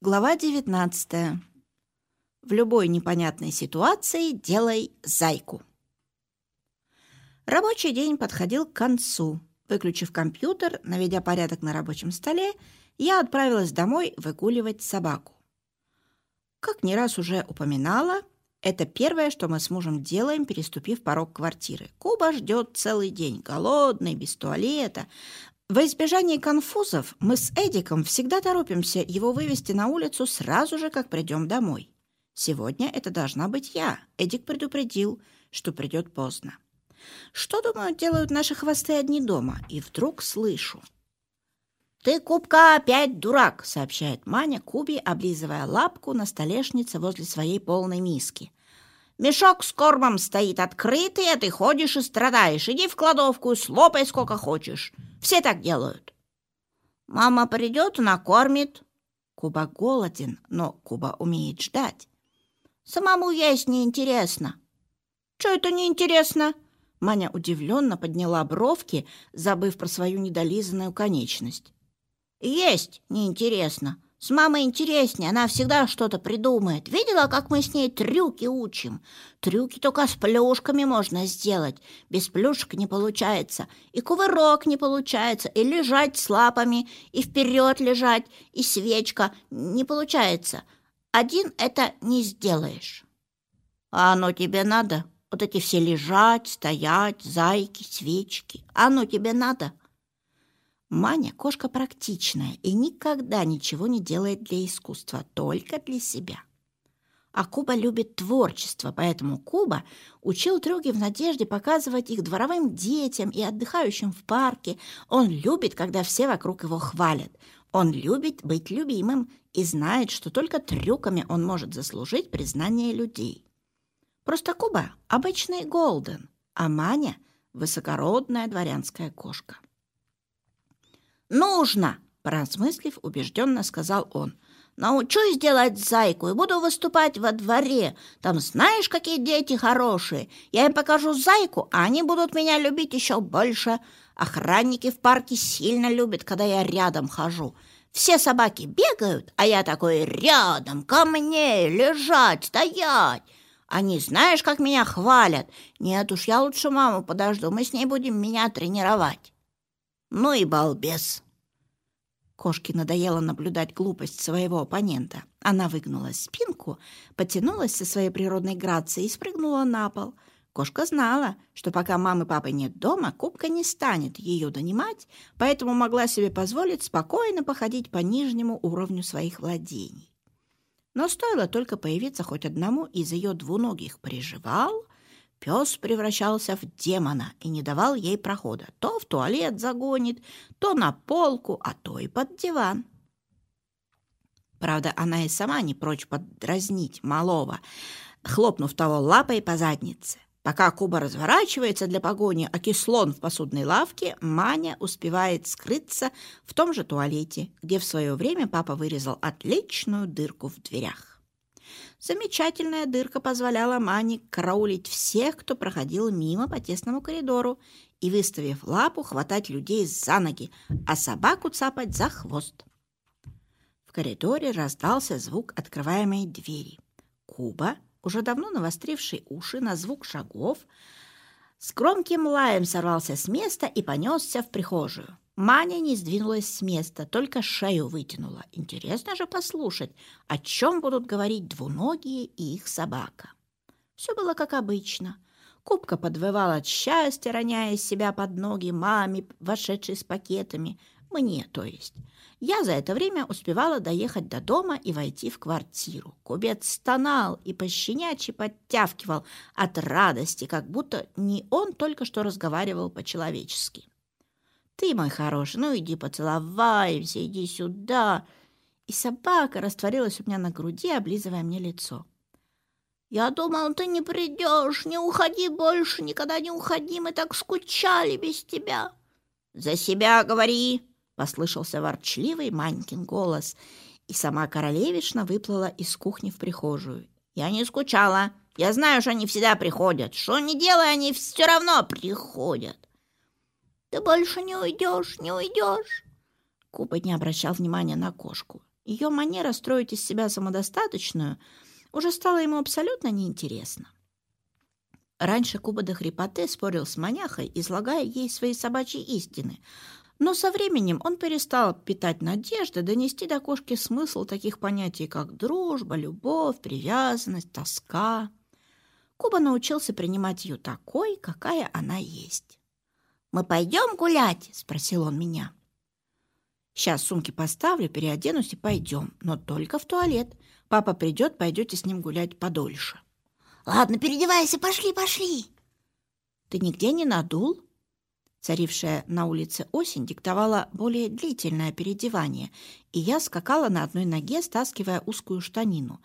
Глава 19. В любой непонятной ситуации делай зайку. Рабочий день подходил к концу. Выключив компьютер, наведя порядок на рабочем столе, я отправилась домой выгуливать собаку. Как не раз уже упоминала, это первое, что мы с мужем делаем, переступив порог квартиры. Куба ждет целый день, голодный, без туалета, во избежание конфузов мы с Эдиком всегда торопимся его вывести на улицу сразу же, как придем домой. Сегодня это должна быть я. Эдик предупредил, что придет поздно. Что, думаю, делают наши хвосты одни дома? И вдруг слышу. «Ты, Кубка, опять дурак!» — сообщает Маня Кубе, облизывая лапку на столешнице возле своей полной миски. Мешок с кормом стоит открытый, а ты ходишь и страдаешь. Иди в кладовку слопай сколько хочешь. Все так делают. Мама придет накормит. Куба голоден, но Куба умеет ждать. Самому есть неинтересно. Что это неинтересно? Маня удивленно подняла бровки, забыв про свою недолизанную конечность. Есть неинтересно. С мамой интереснее, она всегда что-то придумает. Видела, как мы с ней трюки учим? Трюки только с плюшками можно сделать. Без плюшек не получается. И кувырок не получается, и лежать с лапами, и вперед лежать, и свечка не получается. Один это не сделаешь. А оно тебе надо? Вот эти все лежать, стоять, зайки, свечки. Оно тебе надо? — Маня – кошка практичная и никогда ничего не делает для искусства, только для себя. А Куба любит творчество, поэтому Куба учил трюки в надежде показывать их дворовым детям и отдыхающим в парке. Он любит, когда все вокруг его хвалят. Он любит быть любимым и знает, что только трюками он может заслужить признание людей. Просто Куба – обычный голден, а Маня – высокородная дворянская кошка. «Нужно!» – поразмыслив, убежденно сказал он. «Научусь делать зайку и буду выступать во дворе. Там знаешь, какие дети хорошие. Я им покажу зайку, а они будут меня любить еще больше. Охранники в парке сильно любят, когда я рядом хожу. Все собаки бегают, а я такой рядом, ко мне, лежать, стоять. Они знаешь, как меня хвалят? Нет уж, я лучше маму подожду, мы с ней будем меня тренировать». Ну и балбес. Кошке надоело наблюдать глупость своего оппонента. Она выгнула спинку, потянулась со своей природной грацией и спрыгнула на пол. Кошка знала, что пока мамы и папы нет дома, Кубка не станет ее донимать, поэтому могла себе позволить спокойно походить по нижнему уровню своих владений. Но стоило только появиться хоть одному из ее двуногих приживал, Пес превращался в демона и не давал ей прохода. То в туалет загонит, то на полку, а то и под диван. Правда, она и сама не прочь подразнить малого, хлопнув того лапой по заднице. Пока Куба разворачивается для погони, а кислон в посудной лавке, Маня успевает скрыться в том же туалете, где в свое время папа вырезал отличную дырку в дверях. Замечательная дырка позволяла Мане караулить всех, кто проходил мимо по тесному коридору, и, выставив лапу, хватать людей за ноги, а собаку цапать за хвост. В коридоре раздался звук открываемой двери. Куба, уже давно навостривший уши на звук шагов, с громким лаем сорвался с места и понесся в прихожую. Маня не сдвинулась с места, только шею вытянула. Интересно же послушать, о чем будут говорить двуногие и их собака. Все было как обычно. Кубка подвывала от счастья, роняя себя под ноги маме, вошедшей с пакетами. Мне, то есть. Я за это время успевала доехать до дома и войти в квартиру. Кубец стонал и пощенячьи подтявкивал от радости, как будто не он только что разговаривал по-человечески. Ты, мой хороший, ну иди поцеловаемся, иди сюда. И собака растворилась у меня на груди, облизывая мне лицо. Я думал, ты не придешь, не уходи больше, никогда не уходи, мы так скучали без тебя. За себя говори, послышался ворчливый Манькин голос, и сама королевишна выплыла из кухни в прихожую. Я не скучала. Я знаю, что они всегда приходят. Что не делай, они все равно приходят. Ты больше не уйдешь, не уйдешь. Куба не обращал внимания на кошку. Ее манера строить из себя самодостаточную уже стала ему абсолютно неинтересна. Раньше Куба до хрипоты спорил с маняхой, излагая ей свои собачьи истины. Но со временем он перестал питать надежды донести до кошки смысл таких понятий, как дружба, любовь, привязанность, тоска. Куба научился принимать ее такой, какая она есть. «Мы пойдем гулять?» – спросил он меня. «Сейчас сумки поставлю, переоденусь и пойдем, но только в туалет. Папа придет, пойдете с ним гулять подольше». Ладно, переодевайся, пошли, пошли. Ты нигде не надул? Царившая на улице осень диктовала более длительное переодевание, и я скакала на одной ноге, стаскивая узкую штанину.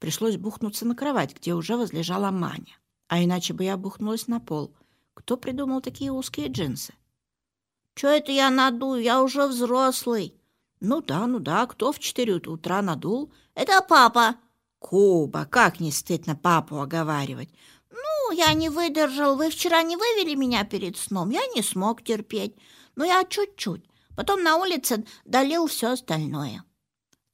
Пришлось бухнуться на кровать, где уже возлежала Маня. А иначе бы я бухнулась на пол. Кто придумал такие узкие джинсы? «Чё это я надую? Я уже взрослый!» «Ну да, ну да, кто в четыре утра надул?» «Это папа!» Куба, как не стыдно папу оговаривать. Ну, я не выдержал. Вы вчера не вывели меня перед сном. Я не смог терпеть. Но я чуть-чуть. Потом на улице долил все остальное.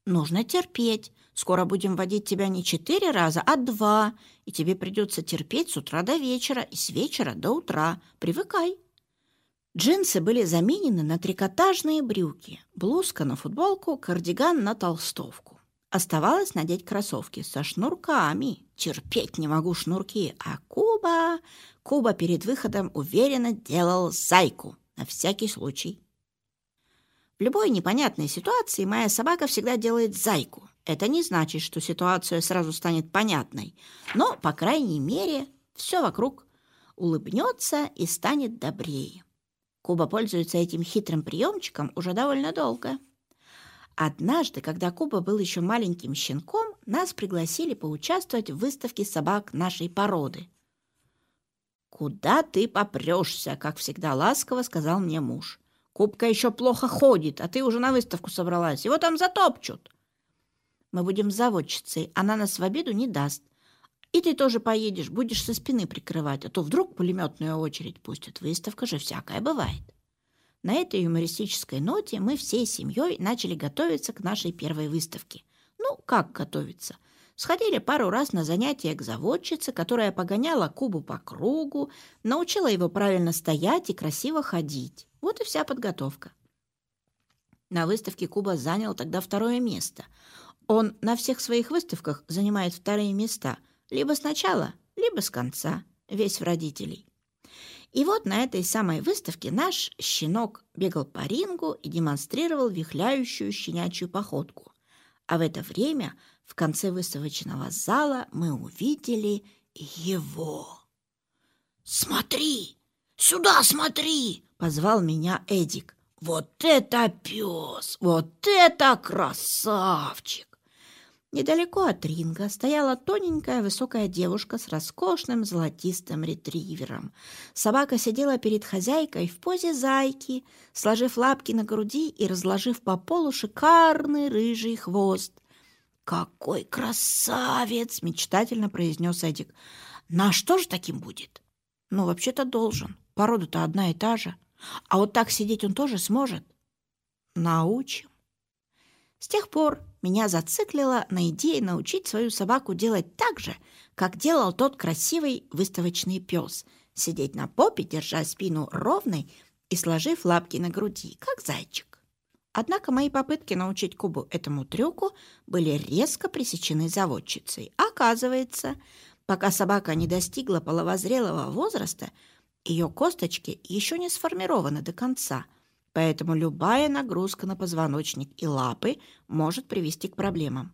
Нужно терпеть. Скоро будем водить тебя не четыре раза, а два. И тебе придется терпеть с утра до вечера и с вечера до утра. Привыкай. Джинсы были заменены на трикотажные брюки, блузка на футболку, кардиган на толстовку. Оставалось надеть кроссовки со шнурками. Терпеть не могу шнурки. А Куба... Куба перед выходом уверенно делал зайку. На всякий случай. В любой непонятной ситуации моя собака всегда делает зайку. Это не значит, что ситуация сразу станет понятной. Но, по крайней мере, все вокруг улыбнется и станет добрее. Куба пользуется этим хитрым приемчиком уже довольно долго. Однажды, когда Куба был еще маленьким щенком, нас пригласили поучаствовать в выставке собак нашей породы. «Куда ты попрешься?» — как всегда ласково сказал мне муж. «Кубка еще плохо ходит, а ты уже на выставку собралась. Его там затопчут». «Мы будем заводчицей, она нас в обиду не даст. И ты тоже поедешь, будешь со спины прикрывать, а то вдруг пулеметную очередь пустят. Выставка же всякая бывает». На этой юмористической ноте мы всей семьей начали готовиться к нашей первой выставке. Ну, как готовиться? Сходили пару раз на занятия к заводчице, которая погоняла Кубу по кругу, научила его правильно стоять и красиво ходить. Вот и вся подготовка. На выставке Куба занял тогда второе место. Он на всех своих выставках занимает вторые места, либо сначала, либо с конца, весь в родителей. И вот на этой самой выставке наш щенок бегал по рингу и демонстрировал вихляющую щенячью походку. А в это время в конце выставочного зала мы увидели его. «Смотри! Сюда смотри!» — позвал меня Эдик. «Вот это пес! Вот это красавчик!» Недалеко от ринга стояла тоненькая высокая девушка с роскошным золотистым ретривером. Собака сидела перед хозяйкой в позе зайки, сложив лапки на груди и разложив по полу шикарный рыжий хвост. «Какой красавец!» — мечтательно произнес Эдик. «На что же таким будет?» «Ну, вообще-то должен. Порода-то одна и та же. А вот так сидеть он тоже сможет?» «Научим». С тех пор меня зациклило на идее научить свою собаку делать так же, как делал тот красивый выставочный пес, сидеть на попе, держа спину ровной и сложив лапки на груди, как зайчик. Однако мои попытки научить Кубу этому трюку были резко пресечены заводчицей. Оказывается, пока собака не достигла половозрелого возраста, ее косточки еще не сформированы до конца – Поэтому любая нагрузка на позвоночник и лапы может привести к проблемам.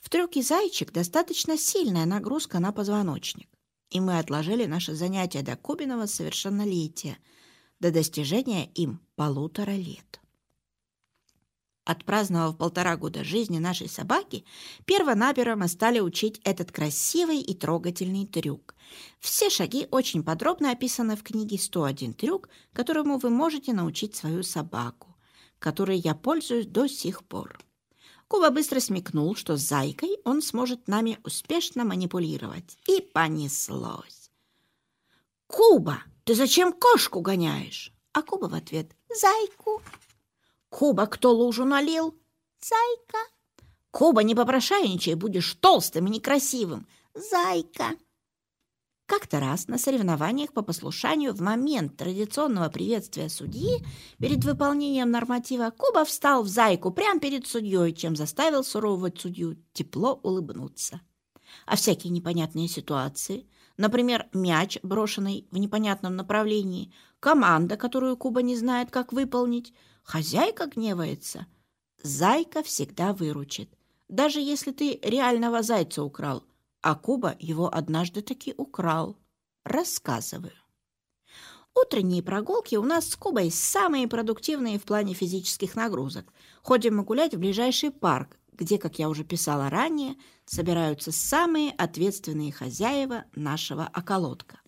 В трюке «Зайчик» достаточно сильная нагрузка на позвоночник. И мы отложили наше занятие до Кубиного совершеннолетия, до достижения им полутора лет. Отпраздновав полтора года жизни нашей собаки, перво-наперво мы стали учить этот красивый и трогательный трюк. Все шаги очень подробно описаны в книге «101 трюк», которому вы можете научить свою собаку, которой я пользуюсь до сих пор. Куба быстро смекнул, что с зайкой он сможет нами успешно манипулировать. И понеслось. «Куба, ты зачем кошку гоняешь?» А Куба в ответ «Зайку». Куба кто лужу налил? Зайка. Куба, не попрошайничай, будешь толстым и некрасивым. Зайка!» Как-то раз на соревнованиях по послушанию в момент традиционного приветствия судьи перед выполнением норматива Куба встал в зайку прямо перед судьей, чем заставил сурового судью тепло улыбнуться. А всякие непонятные ситуации, например, мяч, брошенный в непонятном направлении, команда, которую Куба не знает, как выполнить, хозяйка гневается. Зайка всегда выручит, даже если ты реального зайца украл – а Куба его однажды таки украл. Рассказываю. Утренние прогулки у нас с Кубой самые продуктивные в плане физических нагрузок. Ходим мы гулять в ближайший парк, где, как я уже писала ранее, собираются самые ответственные хозяева нашего околотка.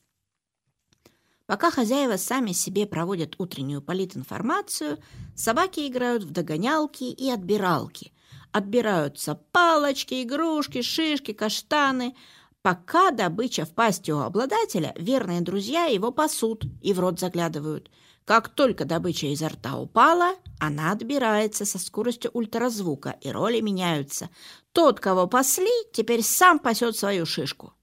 Пока хозяева сами себе проводят утреннюю политинформацию, собаки играют в догонялки и отбиралки, Отбираются палочки, игрушки, шишки, каштаны. Пока добыча в пасти у обладателя, верные друзья его пасут и в рот заглядывают. Как только добыча изо рта упала, она отбирается со скоростью ультразвука, и роли меняются. Тот, кого пасли, теперь сам пасет свою шишку.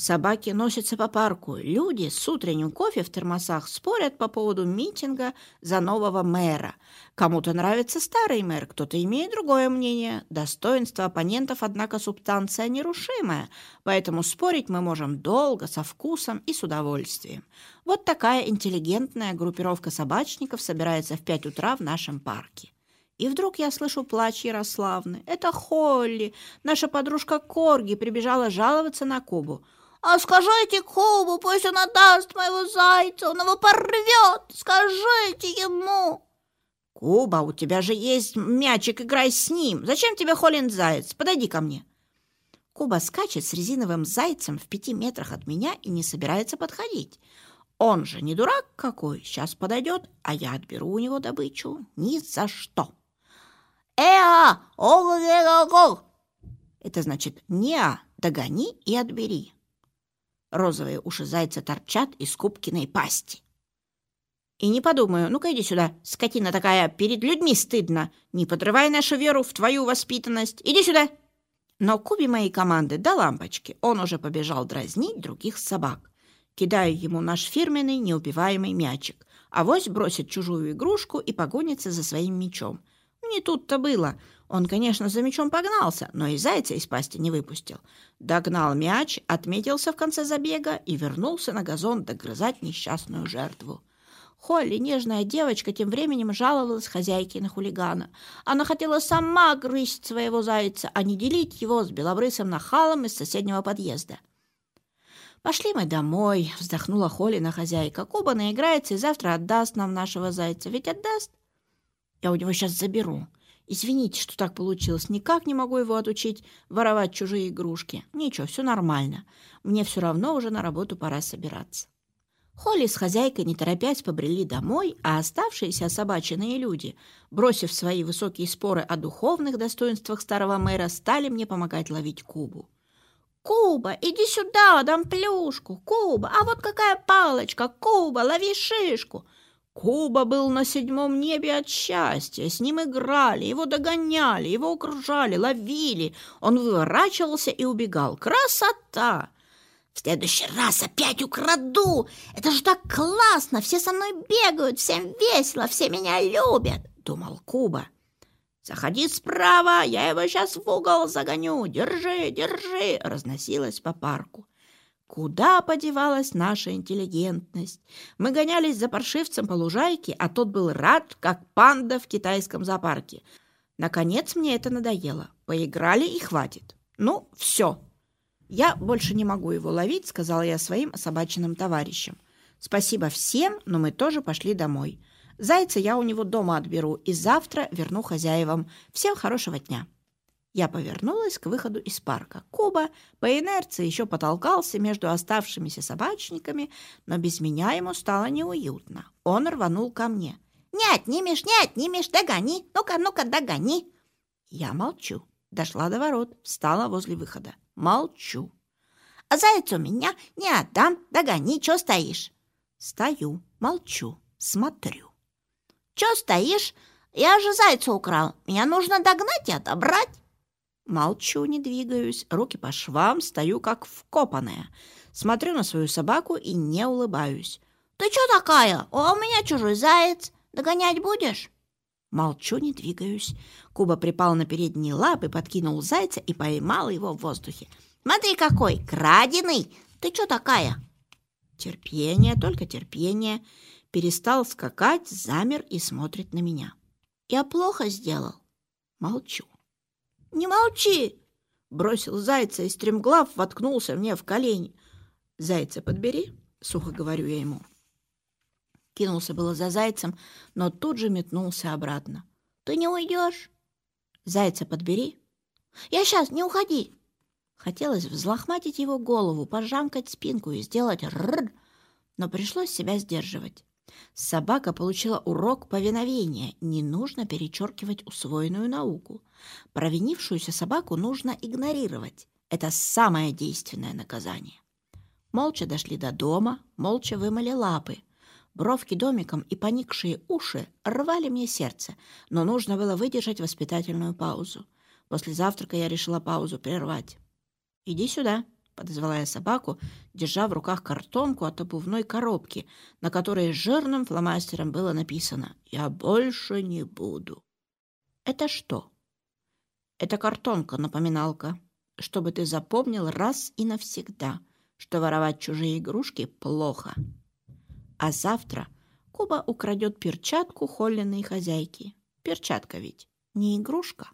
Собаки носятся по парку. Люди с утренним кофе в термосах спорят по поводу митинга за нового мэра. Кому-то нравится старый мэр, кто-то имеет другое мнение. Достоинство оппонентов, однако, субстанция нерушимая, поэтому спорить мы можем долго, со вкусом и с удовольствием. Вот такая интеллигентная группировка собачников собирается в пять утра в нашем парке. И вдруг я слышу плач Ярославны. Это Холли, наша подружка Корги, прибежала жаловаться на Кубу. А скажите Кубу, пусть он отдаст моего зайца, он его порвет. Скажите ему. Куба, у тебя же есть мячик, играй с ним. Зачем тебе Холин заяц? Подойди ко мне. Куба скачет с резиновым зайцем в пяти метрах от меня и не собирается подходить. Он же не дурак какой, сейчас подойдет, а я отберу у него добычу ни за что. Эа, Это значит «неа», догони и отбери. Розовые уши зайца торчат из Кубкиной пасти. И не подумаю, ну-ка иди сюда, скотина такая, перед людьми стыдно. Не подрывай нашу веру в твою воспитанность. Иди сюда. Но Кубе моей команды до лампочки. Он уже побежал дразнить других собак. Кидаю ему наш фирменный неубиваемый мячик. Авось бросит чужую игрушку и погонится за своим мячом. Не тут-то было. Он, конечно, за мячом погнался, но и зайца из пасти не выпустил. Догнал мяч, отметился в конце забега и вернулся на газон догрызать несчастную жертву. Холли, нежная девочка, тем временем жаловалась хозяйке на хулигана. Она хотела сама грызть своего зайца, а не делить его с белобрысым нахалом из соседнего подъезда. «Пошли мы домой», — вздохнула Холли на хозяйка. «Куба наиграется и завтра отдаст нам нашего зайца. Ведь отдаст?» «Я у него сейчас заберу», Извините, что так получилось. Никак не могу его отучить воровать чужие игрушки. Ничего, все нормально. Мне все равно уже на работу пора собираться. Холли с хозяйкой, не торопясь, побрели домой, а оставшиеся собачиные люди, бросив свои высокие споры о духовных достоинствах старого мэра, стали мне помогать ловить Кубу. «Куба, иди сюда, дам плюшку! Куба, а вот какая палочка! Куба, лови шишку!» Куба был на седьмом небе от счастья. С ним играли, его догоняли, его окружали, ловили. Он выворачивался и убегал. Красота! В следующий раз опять украду. Это же так классно. Все со мной бегают, всем весело, все меня любят, думал Куба. Заходи справа, я его сейчас в угол загоню. Держи, держи, разносилось по парку. Куда подевалась наша интеллигентность? Мы гонялись за паршивцем по лужайке, а тот был рад, как панда в китайском зоопарке. Наконец мне это надоело. Поиграли и хватит. Ну, все. Я больше не могу его ловить, сказала я своим собачьим товарищам. Спасибо всем, но мы тоже пошли домой. Зайца я у него дома отберу и завтра верну хозяевам. Всем хорошего дня. Я повернулась к выходу из парка. Куба по инерции еще потолкался между оставшимися собачниками, но без меня ему стало неуютно. Он рванул ко мне. «Не отнимешь, не отнимешь, догони! Ну-ка, ну-ка, догони!» Я молчу. Дошла до ворот, встала возле выхода. Молчу. «А заяц у меня не отдам, догони, чё стоишь?» Стою, молчу, смотрю. «Чё стоишь? Я же зайца украл. Меня нужно догнать и отобрать». Молчу, не двигаюсь, руки по швам, стою как вкопанная. Смотрю на свою собаку и не улыбаюсь. «Ты чё такая? А у меня чужой заяц. Догонять будешь?» Молчу, не двигаюсь. Куба припал на передние лапы, подкинул зайца и поймал его в воздухе. «Смотри какой! Краденый! Ты чё такая?» Терпение, только терпение. Перестал скакать, замер и смотрит на меня. «Я плохо сделал?» Молчу. «Не молчи!» Бросил зайца и стремглав воткнулся мне в колени. «Зайца подбери», — сухо говорю я ему. Кинулся было за зайцем, но тут же метнулся обратно. «Ты не уйдешь?» «Зайца подбери». «Я сейчас, не уходи!» Хотелось взлохматить его голову, пожамкать спинку и сделать рр, но пришлось себя сдерживать. Собака получила урок повиновения. Не нужно перечеркивать усвоенную науку. Провинившуюся собаку нужно игнорировать. Это самое действенное наказание. Молча дошли до дома, молча вымыли лапы. Бровки домиком и поникшие уши рвали мне сердце, но нужно было выдержать воспитательную паузу. После завтрака я решила паузу прервать. «Иди сюда», подозвала я собаку, держа в руках картонку от обувной коробки, на которой жирным фломастером было написано «Я больше не буду». «Это что?» «Это картонка-напоминалка, чтобы ты запомнил раз и навсегда, что воровать чужие игрушки плохо. А завтра Куба украдет перчатку Холлиной хозяйки. Перчатка ведь не игрушка».